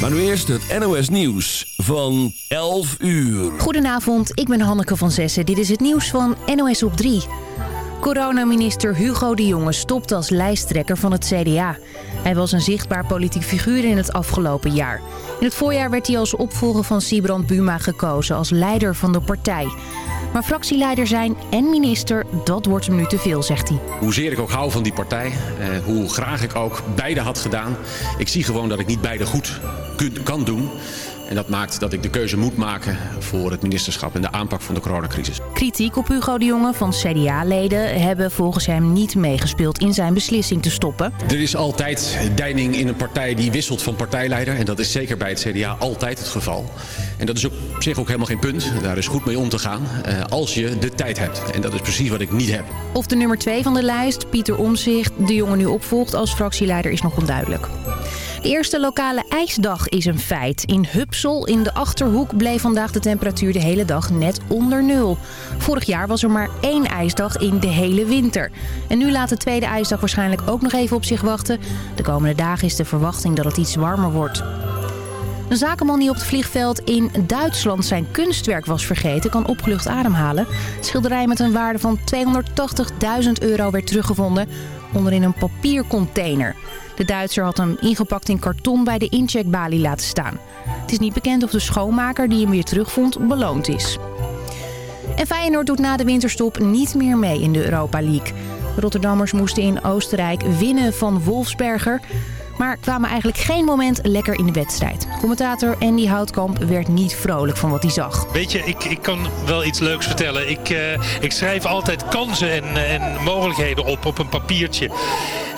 Maar nu eerst het NOS Nieuws van 11 uur. Goedenavond, ik ben Hanneke van Zessen. Dit is het nieuws van NOS op 3. Coronaminister Hugo de Jonge stopt als lijsttrekker van het CDA. Hij was een zichtbaar politiek figuur in het afgelopen jaar. In het voorjaar werd hij als opvolger van Sibrand Buma gekozen als leider van de partij. Maar fractieleider zijn en minister, dat wordt hem nu te veel, zegt hij. Hoezeer ik ook hou van die partij, eh, hoe graag ik ook beide had gedaan. Ik zie gewoon dat ik niet beide goed kan doen. En dat maakt dat ik de keuze moet maken voor het ministerschap en de aanpak van de coronacrisis. Kritiek op Hugo de Jonge van CDA-leden hebben volgens hem niet meegespeeld in zijn beslissing te stoppen. Er is altijd deining in een partij die wisselt van partijleider. En dat is zeker bij het CDA altijd het geval. En dat is op zich ook helemaal geen punt. Daar is goed mee om te gaan eh, als je de tijd hebt. En dat is precies wat ik niet heb. Of de nummer 2 van de lijst, Pieter Omzicht, de jongen nu opvolgt als fractieleider is nog onduidelijk. De eerste lokale ijsdag is een feit. In Hupsel in de Achterhoek bleef vandaag de temperatuur de hele dag net onder nul. Vorig jaar was er maar één ijsdag in de hele winter. En nu laat de tweede ijsdag waarschijnlijk ook nog even op zich wachten. De komende dagen is de verwachting dat het iets warmer wordt. Een zakenman die op het vliegveld in Duitsland zijn kunstwerk was vergeten... kan opgelucht ademhalen. Schilderij met een waarde van 280.000 euro werd teruggevonden onderin een papiercontainer. De Duitser had hem ingepakt in karton bij de incheckbalie laten staan. Het is niet bekend of de schoonmaker die hem weer terugvond beloond is. En Feyenoord doet na de winterstop niet meer mee in de Europa League. Rotterdammers moesten in Oostenrijk winnen van Wolfsberger maar kwamen eigenlijk geen moment lekker in de wedstrijd. Commentator Andy Houtkamp werd niet vrolijk van wat hij zag. Weet je, ik, ik kan wel iets leuks vertellen. Ik, uh, ik schrijf altijd kansen en, en mogelijkheden op op een papiertje.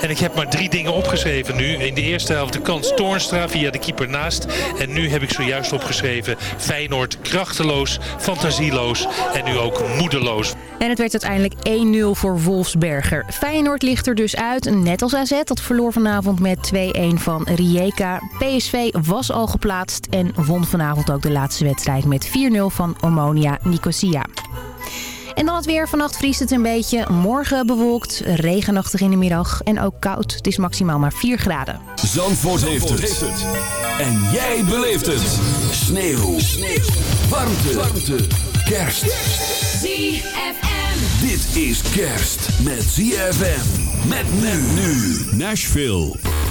En ik heb maar drie dingen opgeschreven nu. In de eerste helft de kans Toornstra via de keeper naast. En nu heb ik zojuist opgeschreven Feyenoord krachteloos, fantasieloos en nu ook moedeloos. En het werd uiteindelijk 1-0 voor Wolfsberger. Feyenoord ligt er dus uit, net als AZ. Dat verloor vanavond met 2-1 van Rijeka. PSV was al geplaatst en won vanavond ook de laatste wedstrijd met 4-0 van Omonia Nicosia. En dan het weer. Vannacht vriest het een beetje. Morgen bewolkt, regenachtig in de middag en ook koud. Het is maximaal maar 4 graden. Zandvoort, heeft, het. En jij beleeft het. Sneeuw. Sneeuw. Warmte. Warmte. Kerst. ZFM. Dit is kerst met ZFM. Met men nu. Nashville.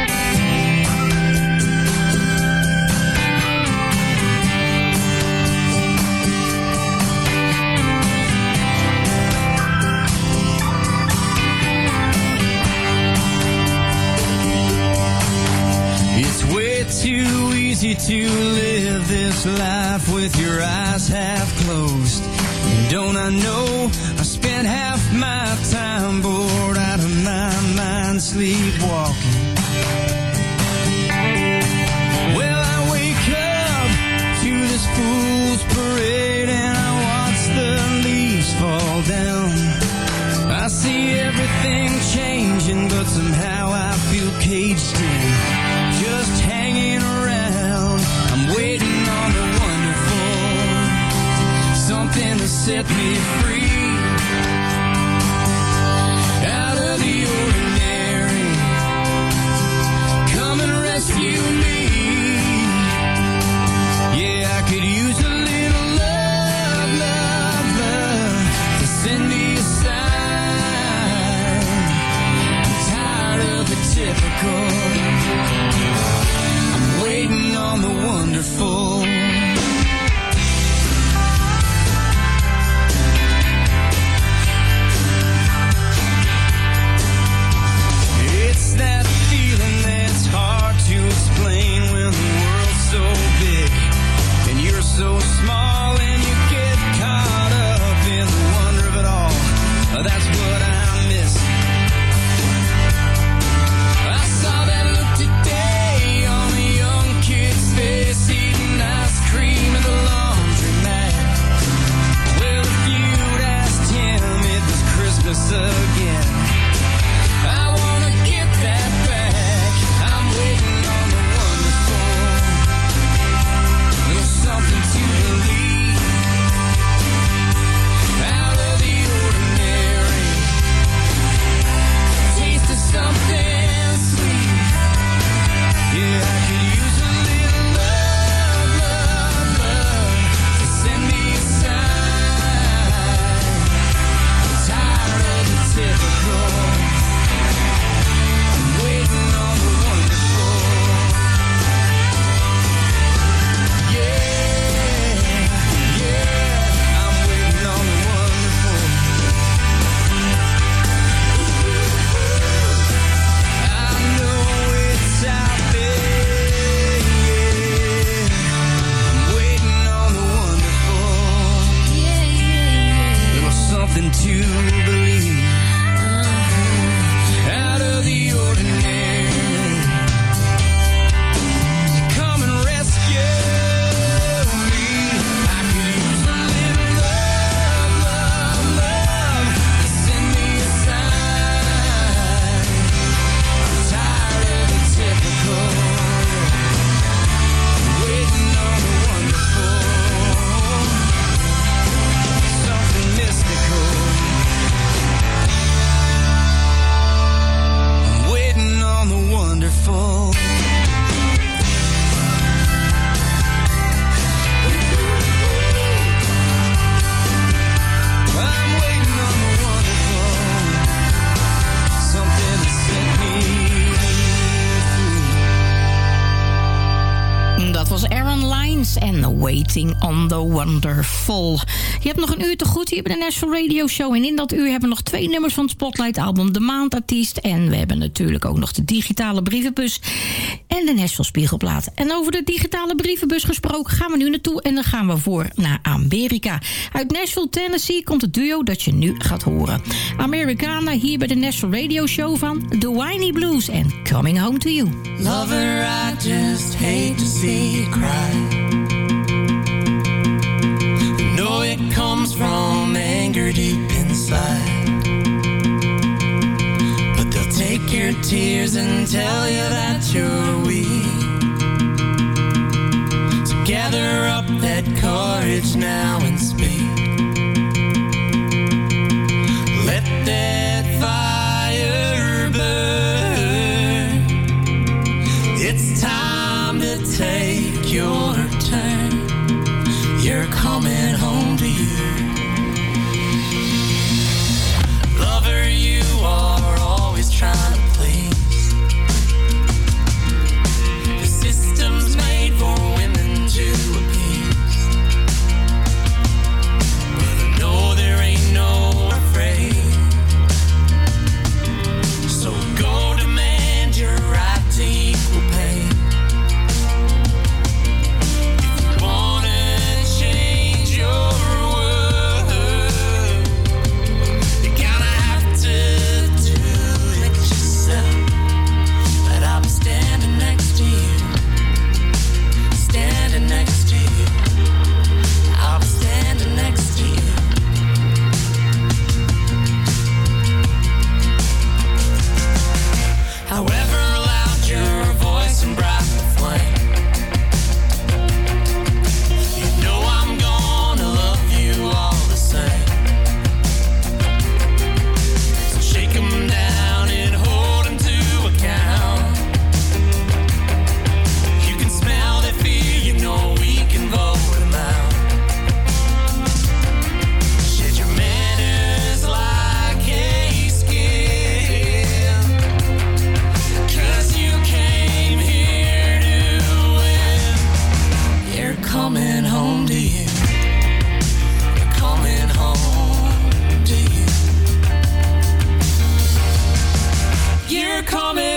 Too easy to live this life with your eyes half closed. Don't I know I spent half my time bored out of my mind sleepwalking. Well, I wake up to this fool's parade and I watch the leaves fall down. I see everything changing, but somehow I feel caged in. Set me free. The Wonderful. Je hebt nog een uur te goed hier bij de National Radio Show. En in dat uur hebben we nog twee nummers van het Spotlight album De Maandartiest. En we hebben natuurlijk ook nog de digitale brievenbus en de Nashville Spiegelplaat. En over de digitale brievenbus gesproken gaan we nu naartoe. En dan gaan we voor naar Amerika. Uit Nashville, Tennessee komt het duo dat je nu gaat horen. Americana hier bij de National Radio Show van The Whiny Blues en Coming Home to You. Lover, I just hate to see you cry. Comes from anger deep inside. But they'll take your tears and tell you that you're weak. So gather up that courage now and speak. Coming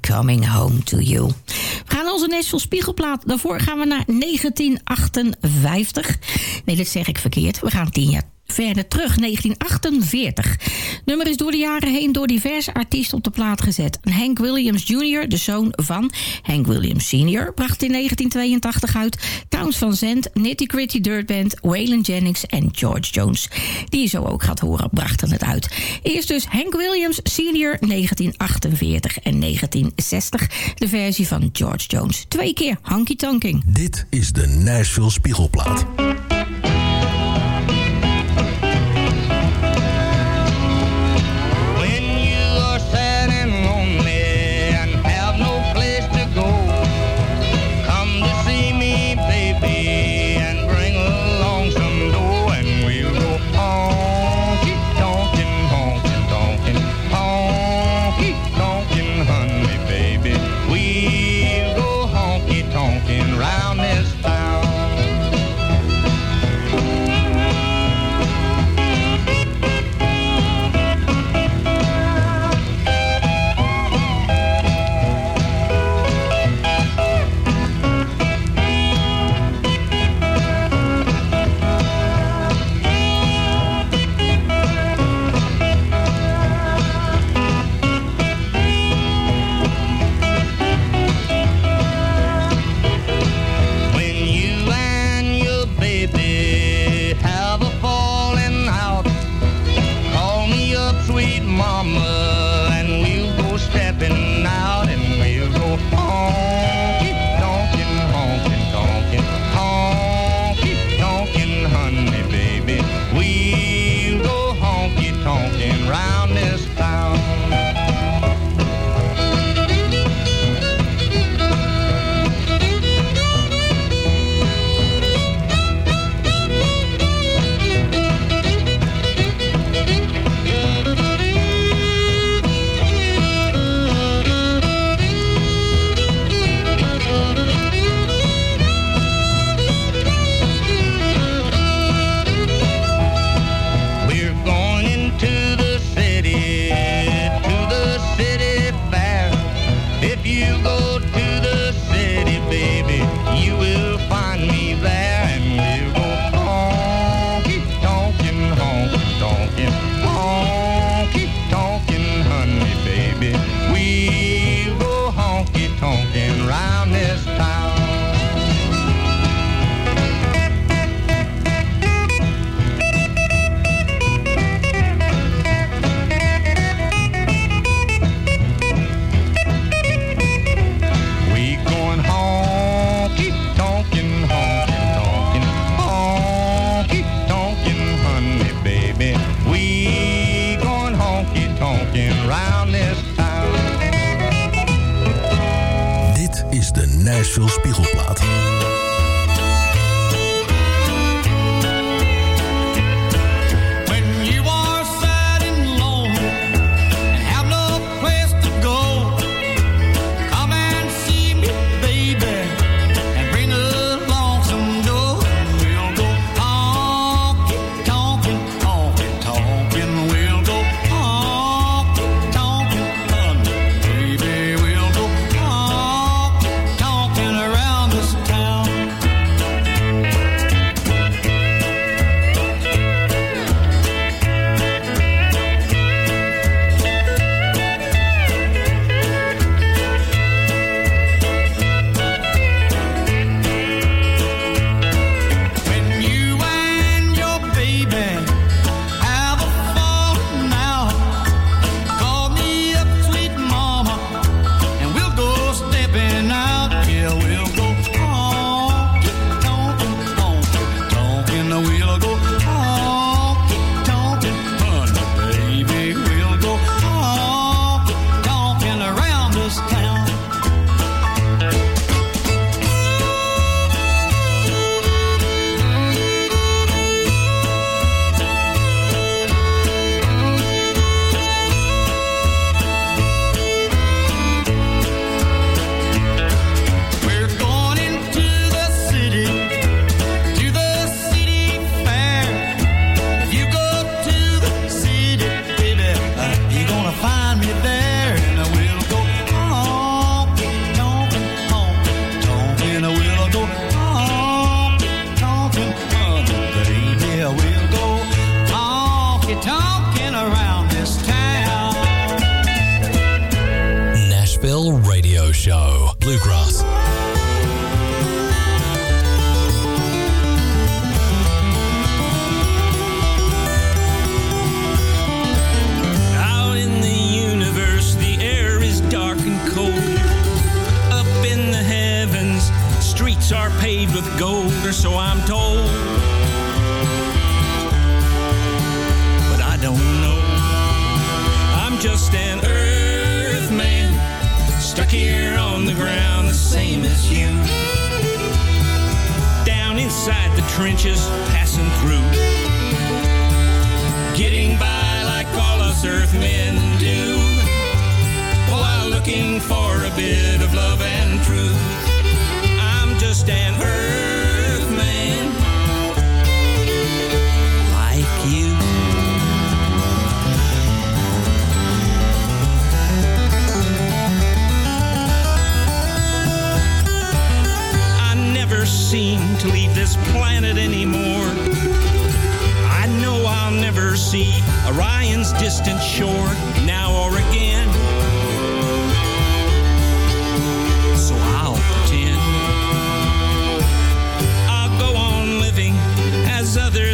Coming Home to You. We gaan onze Nashville Spiegelplaat. Daarvoor gaan we naar 1958. Nee, dat zeg ik verkeerd. We gaan tien jaar verder terug, 1948. Nummer is door de jaren heen door diverse artiesten op de plaat gezet. Hank Williams Jr., de zoon van Hank Williams Sr., bracht in 1982 uit... Towns van Zandt, Nitty Gritty Dirt Band, Waylon Jennings en George Jones. Die je zo ook gaat horen, brachten het uit. Eerst dus Hank Williams Sr. 1948 en 1960. De versie van George Jones. Twee keer Hanky Tanking. Dit is de Nashville Spiegelplaat.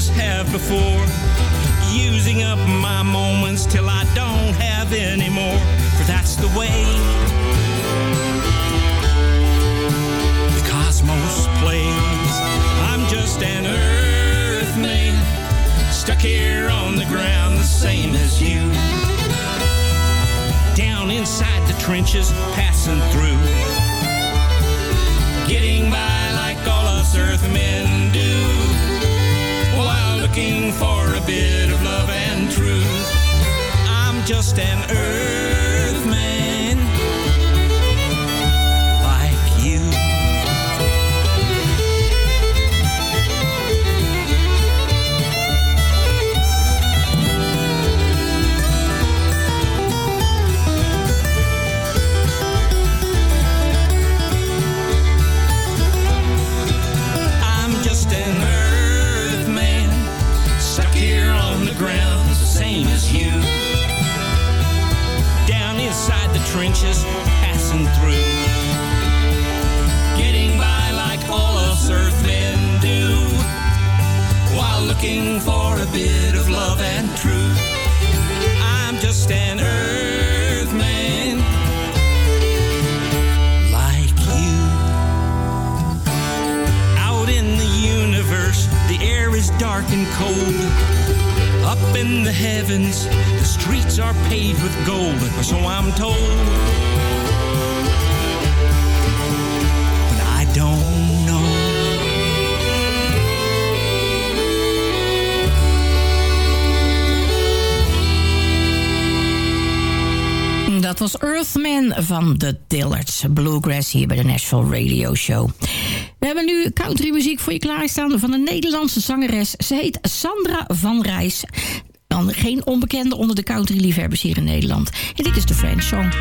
others have before. Using up my moments till I don't have any more. For that's the way the cosmos plays. I'm just an earthman stuck here on the ground, the same as you. Down inside the trenches, passing through. Getting by like all us earthmen looking for a bit of love and truth. I'm just an earth. That cold. Up in the heavens, the streets are paved with gold, or so I'm told. But I don't know. Dat was Earthman van de Dillards Bluegrass hier bij de National Radio Show. We hebben nu country muziek voor je klaarstaan van een Nederlandse zangeres. Ze heet Sandra van Rijs. Dan geen onbekende onder de country liefhebbers hier in Nederland. En dit is de French Song.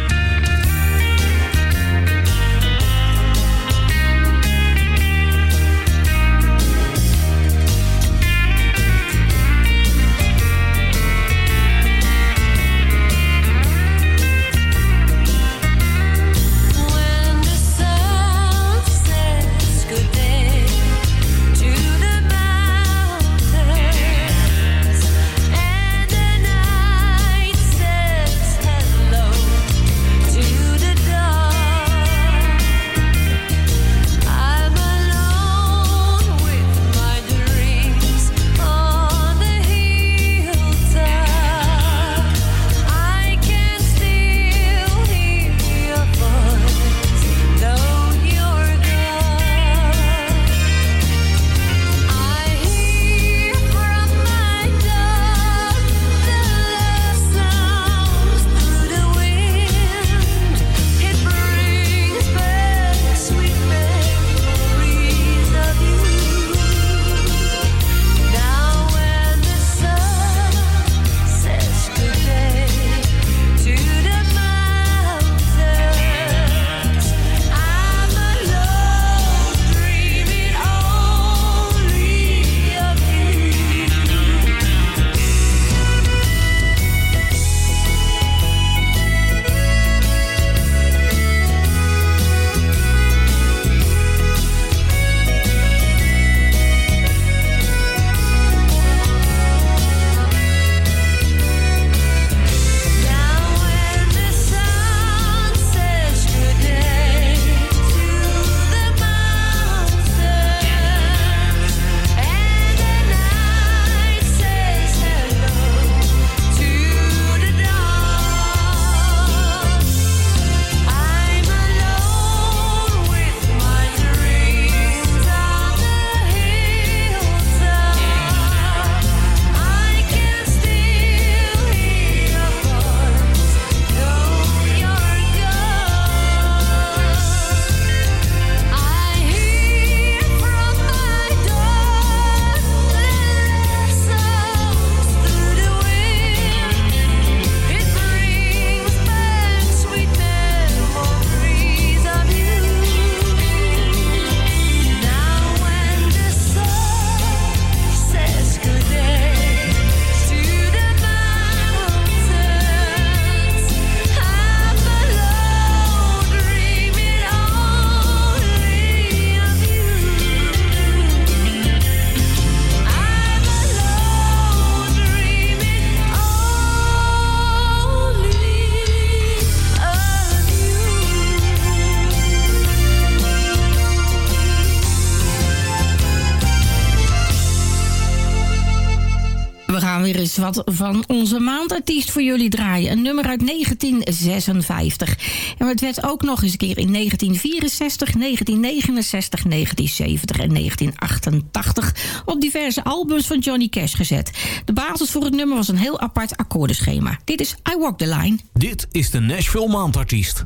wat van onze maandartiest voor jullie draaien. Een nummer uit 1956. En het werd ook nog eens een keer in 1964, 1969, 1970 en 1988 op diverse albums van Johnny Cash gezet. De basis voor het nummer was een heel apart akkoordenschema. Dit is I Walk the Line. Dit is de Nashville Maandartiest.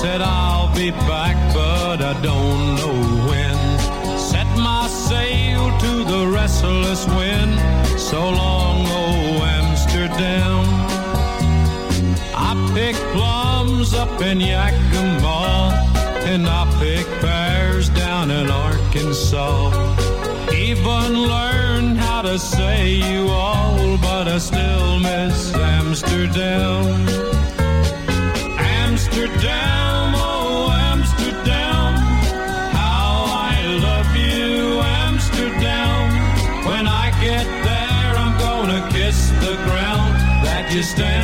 Said I'll be back, but I don't know when. Set my sail to the restless wind. So long, oh Amsterdam. I pick plums up in Yakima, and I pick pears down in Arkansas. Even learned how to say you all, but I still miss Amsterdam. Amsterdam, oh Amsterdam, how I love you, Amsterdam. When I get there, I'm gonna kiss the ground that you stand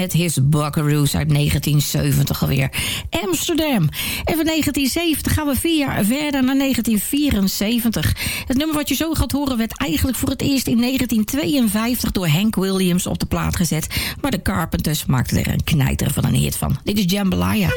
met his Buckaroos uit 1970 alweer. Amsterdam. En van 1970 gaan we vier jaar verder naar 1974. Het nummer wat je zo gaat horen werd eigenlijk voor het eerst in 1952... door Hank Williams op de plaat gezet. Maar de Carpenters maakten er een knijter van een hit van. Dit is Jambalaya.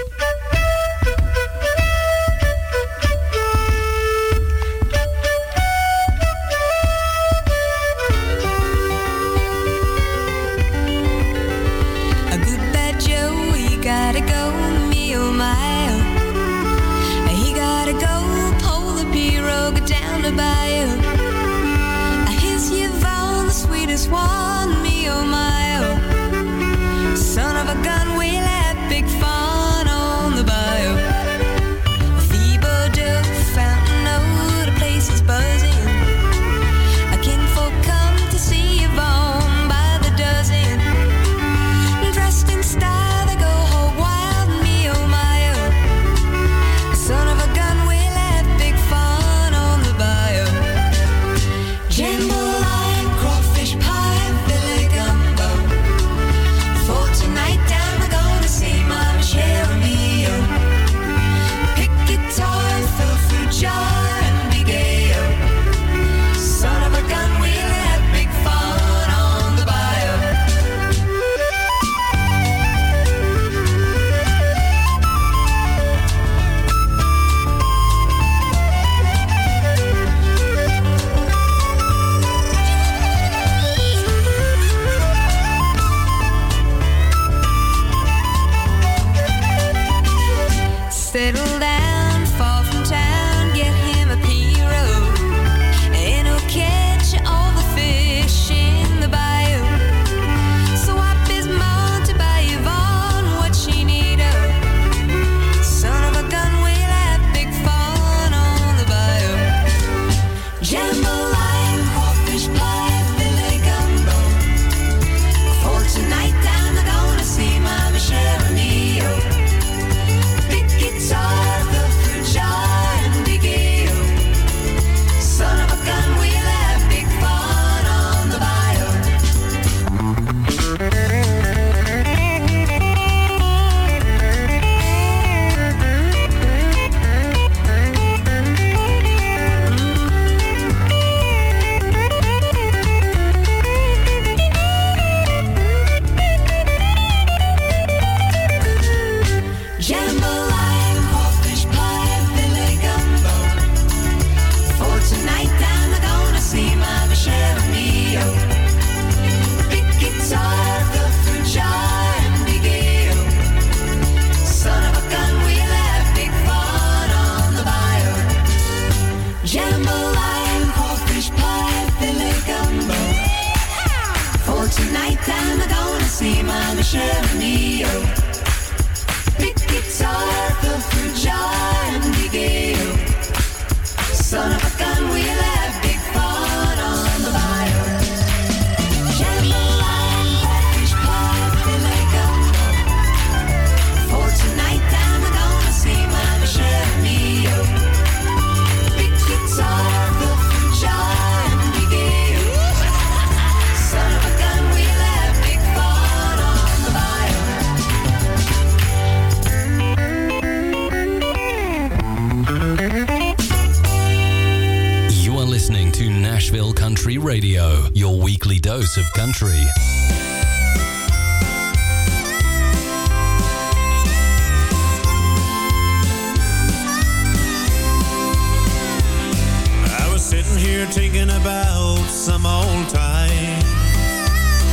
about some old time,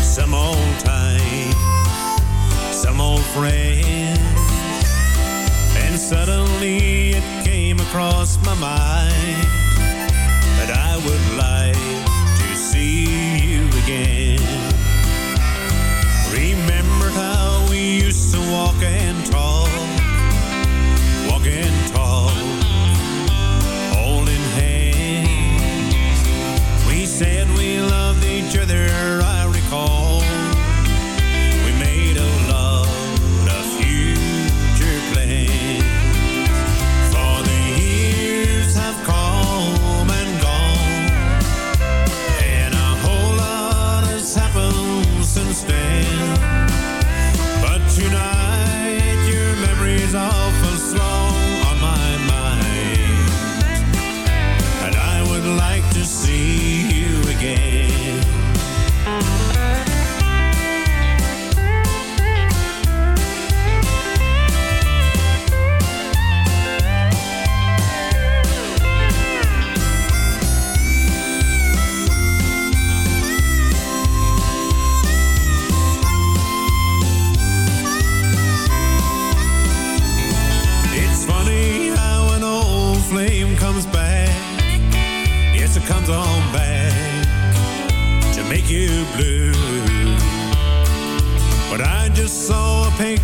some old time, some old friend. And suddenly it came across my mind that I would like to see you again. Remember how we used to walk and each other.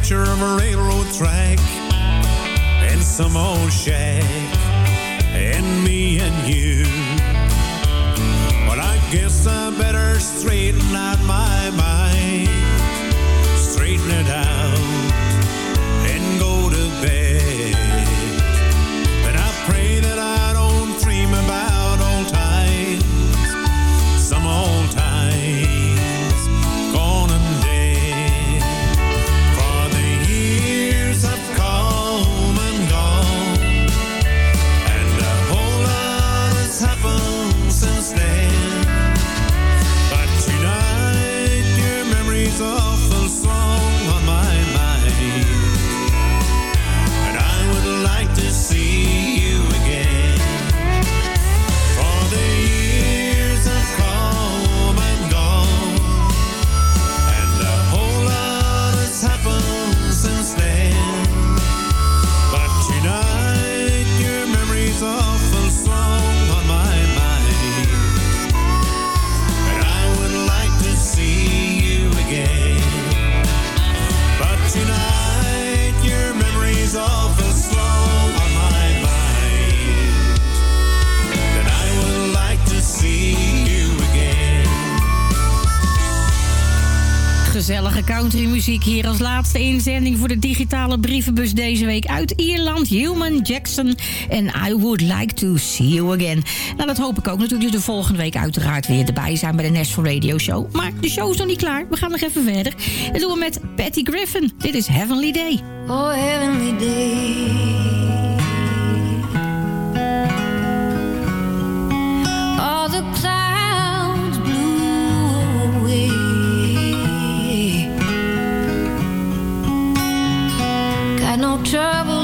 picture of a railroad track and some old shack and me and you. But I guess I better straighten out my muziek hier als laatste inzending voor de digitale brievenbus deze week uit Ierland. Human Jackson en I Would Like to See You Again. Nou, dat hoop ik ook natuurlijk de volgende week uiteraard weer erbij zijn bij de National Radio Show. Maar de show is nog niet klaar. We gaan nog even verder. En doen we met Patty Griffin. Dit is Heavenly Day. Oh, Heavenly Day. trouble.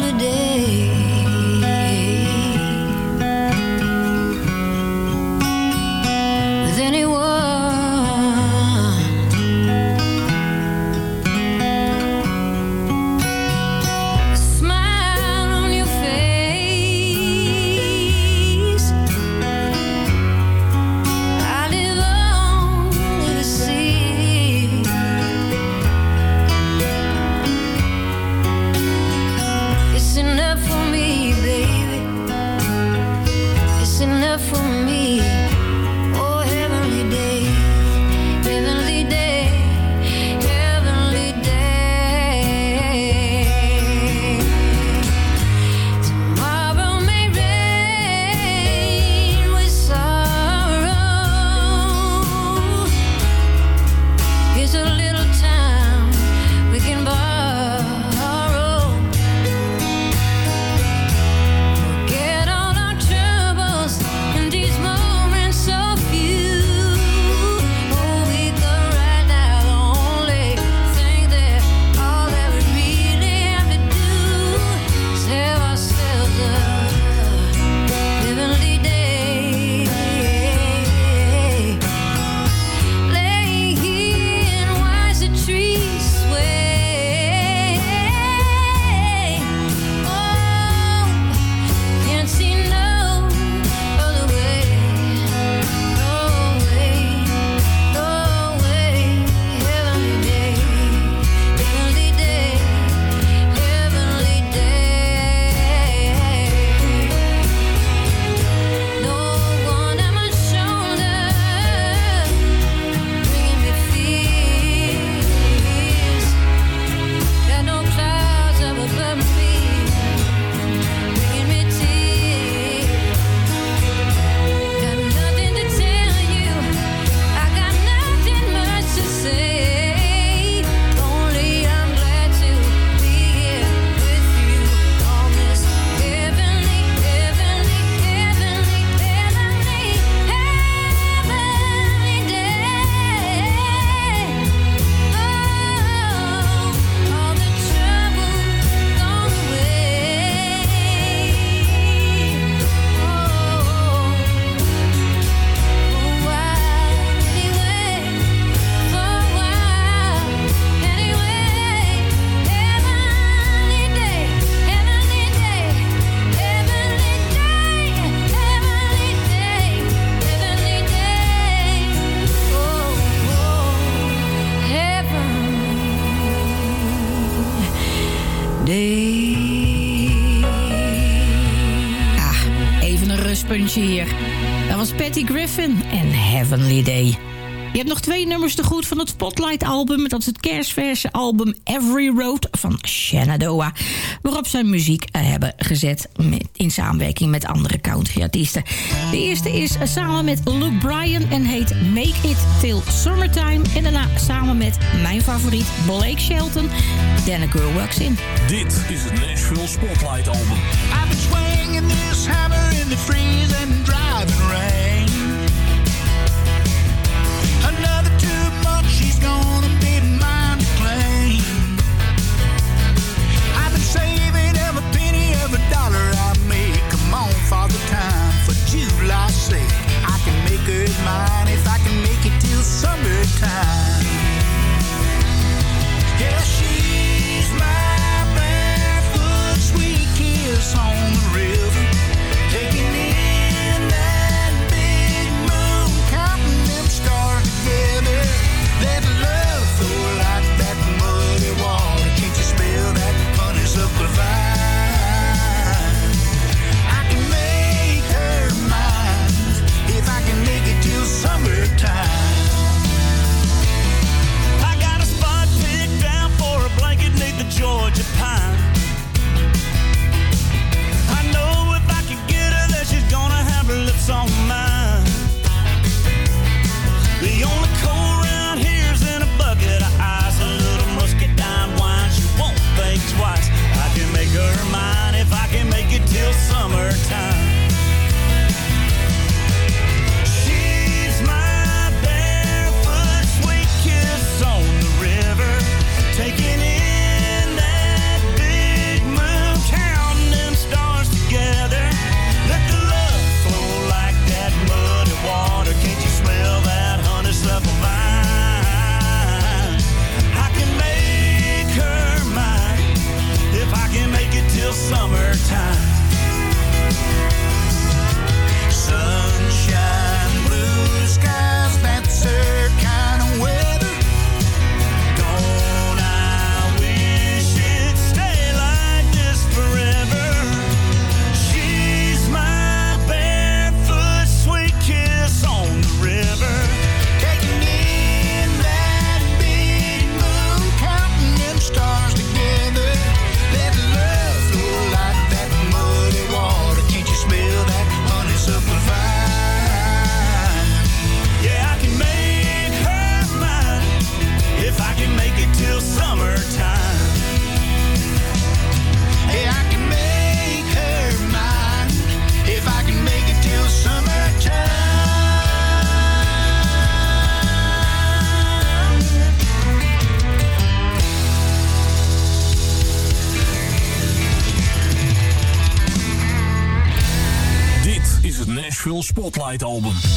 het Spotlight album. Dat is het kerstverse album Every Road van Shenandoah. Waarop zijn muziek eh, hebben gezet in samenwerking met andere countryartiesten. De eerste is eh, samen met Luke Bryan en heet Make It Till Summertime. En daarna samen met mijn favoriet Blake Shelton, Then a Girl Walks In. Dit is het Nashville Spotlight album. I've been swinging this hammer in the freezing dry. Album.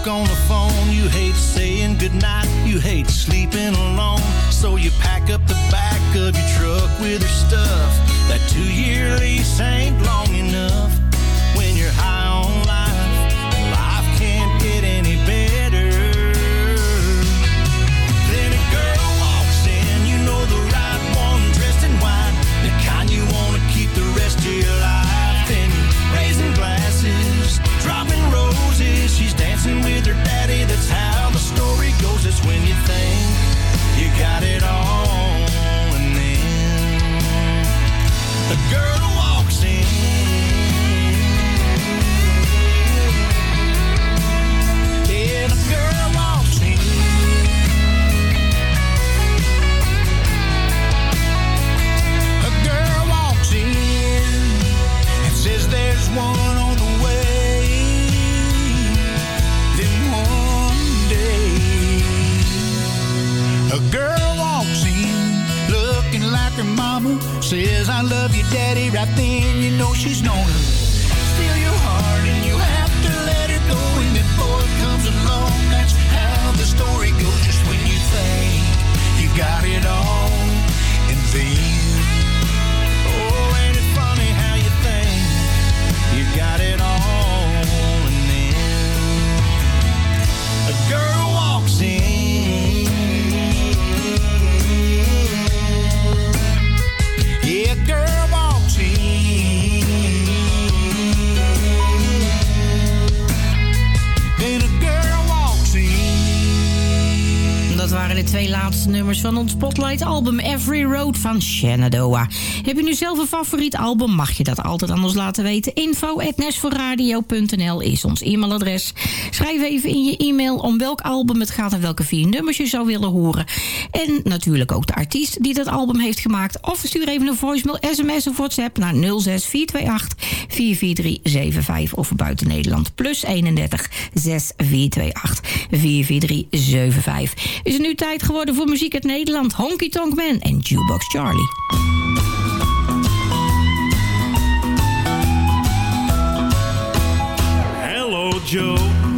talk on the phone. You hate saying goodnight. You hate sleeping alone. So you pack up the album Every Van Shenandoah. Heb je nu zelf een favoriet album? Mag je dat altijd aan ons laten weten? info.nesforradio.nl is ons e-mailadres. Schrijf even in je e-mail om welk album het gaat en welke vier nummers je zou willen horen. En natuurlijk ook de artiest die dat album heeft gemaakt. Of stuur even een voicemail, sms of WhatsApp naar 06428 44375 of buiten Nederland plus 31 6428 44375. Is het nu tijd geworden voor muziek uit Nederland? Honky Tonk Man en Jubok. Fox Charlie. Joe.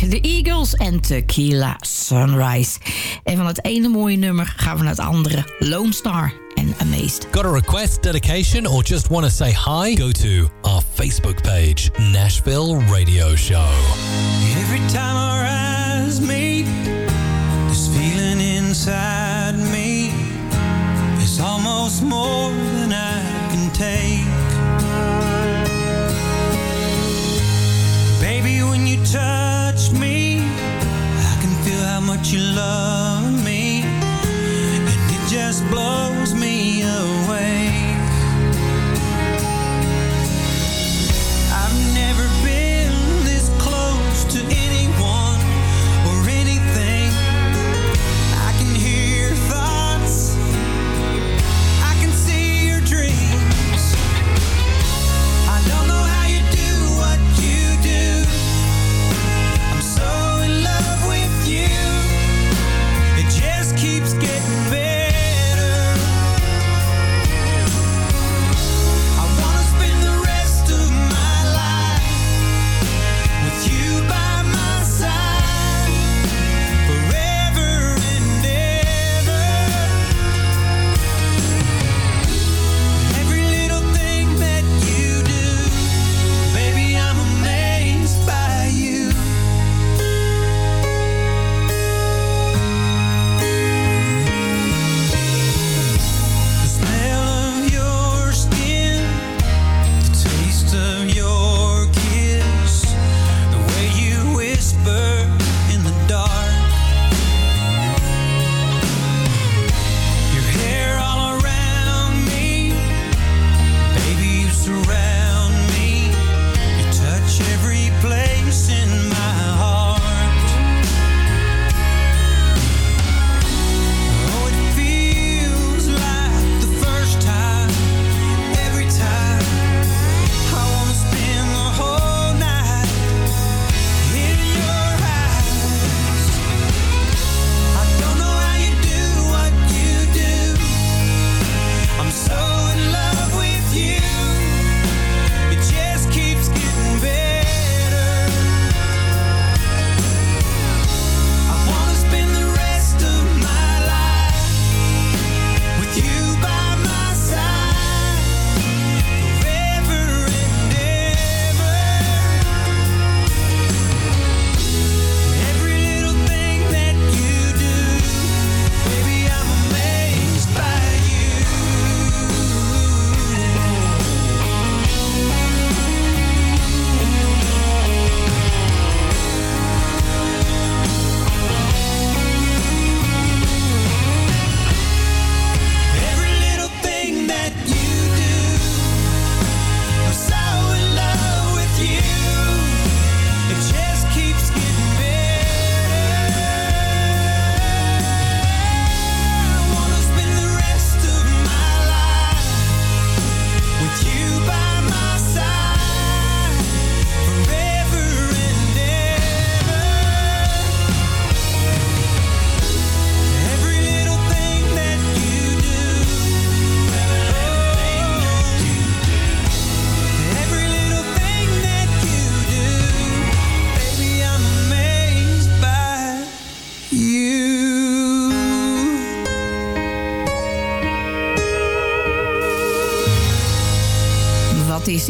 Muziek. The Eagles en Tequila Sunrise. En van het ene mooie nummer gaan we naar het andere. Lone Star en Amazed. Got a request, dedication, or just want to say hi? Go to our Facebook page, Nashville Radio Show. Every time our eyes meet, this feeling inside me is almost more than I can take. Baby, when you touch me, I can much you love me, and it just blows me away.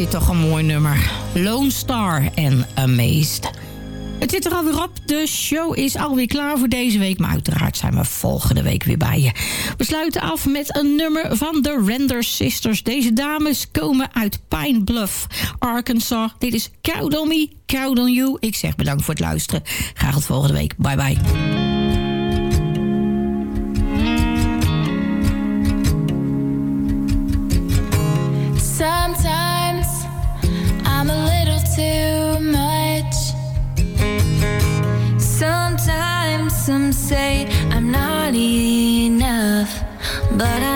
Dit toch een mooi nummer. Lone Star en Amazed. Het zit er alweer op. De show is alweer klaar voor deze week. Maar uiteraard zijn we volgende week weer bij je. We sluiten af met een nummer van de Render Sisters. Deze dames komen uit Pine Bluff, Arkansas. Dit is Count Me, You. Ik zeg bedankt voor het luisteren. Graag tot volgende week. Bye bye. but I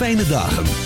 fijne dagen. en